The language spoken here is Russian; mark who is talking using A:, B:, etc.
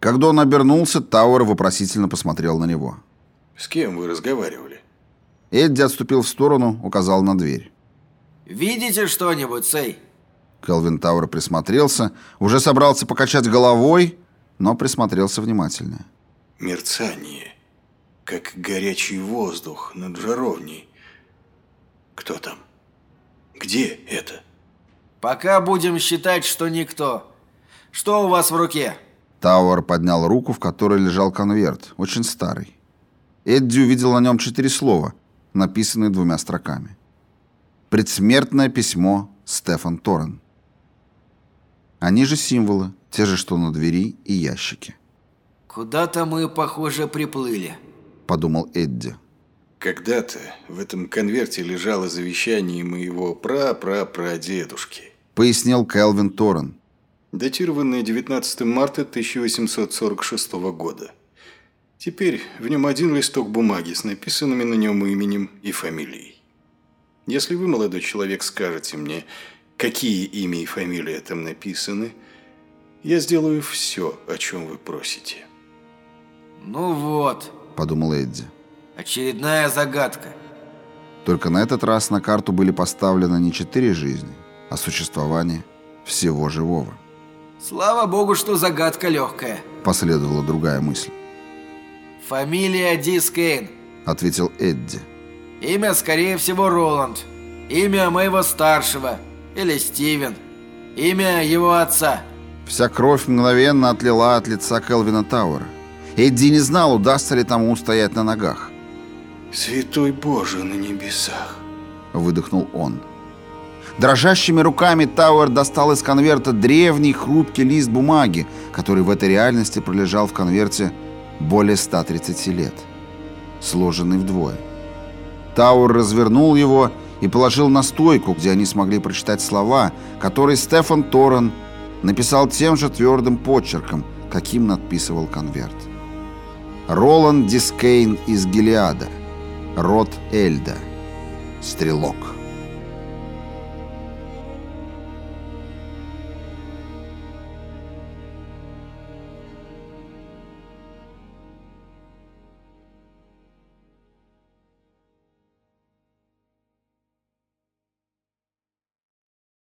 A: Когда он обернулся, Тауэр вопросительно посмотрел на него.
B: С кем вы разговаривали?
A: Эдди отступил в сторону, указал на дверь.
C: «Видите что-нибудь, Сэй?»
A: Келвин Тауэр присмотрелся, уже собрался покачать головой, но присмотрелся внимательно.
B: Мерцание, как горячий воздух над жаровней. Кто там? Где это?
C: «Пока будем считать, что никто. Что у вас в руке?»
A: Тауэр поднял руку, в которой лежал конверт, очень старый. Эдди увидел на нем четыре слова, написанные двумя строками. Предсмертное письмо Стефан Торрен. Они же символы, те же, что на двери и ящике.
C: «Куда-то мы, похоже, приплыли», —
A: подумал Эдди.
B: Когда-то в этом конверте лежало завещание моего пра-пра-прадедушки.
A: Пояснил Келвин Торрен.
B: Датированное 19 марта 1846 года. Теперь в нем один листок бумаги с написанными на нем именем и фамилией. Если вы, молодой человек, скажете мне, какие имя и фамилия там написаны, я сделаю все, о чем вы просите.
C: «Ну вот», —
A: подумал Эдди.
C: «Очередная загадка».
A: Только на этот раз на карту были поставлены не четыре жизни, а существование всего живого.
C: «Слава богу, что загадка легкая», —
A: последовала другая мысль.
C: «Фамилия Дискейн», —
A: ответил Эдди.
C: «Имя, скорее всего, Роланд. Имя моего старшего. Или Стивен. Имя его отца».
A: Вся кровь мгновенно отлила от лица Келвина Тауэра. Эдди не знал, удастся ли тому устоять на ногах.
B: «Святой Боже на небесах!»
A: — выдохнул он. Дрожащими руками Тауэр достал из конверта древний хрупкий лист бумаги, который в этой реальности пролежал в конверте более 130 лет, сложенный вдвое. Тауэр развернул его и положил на стойку, где они смогли прочитать слова, которые Стефан Торрен написал тем же твердым почерком, каким надписывал конверт. Роланд Дискейн из Гелиада, род Эльда, стрелок.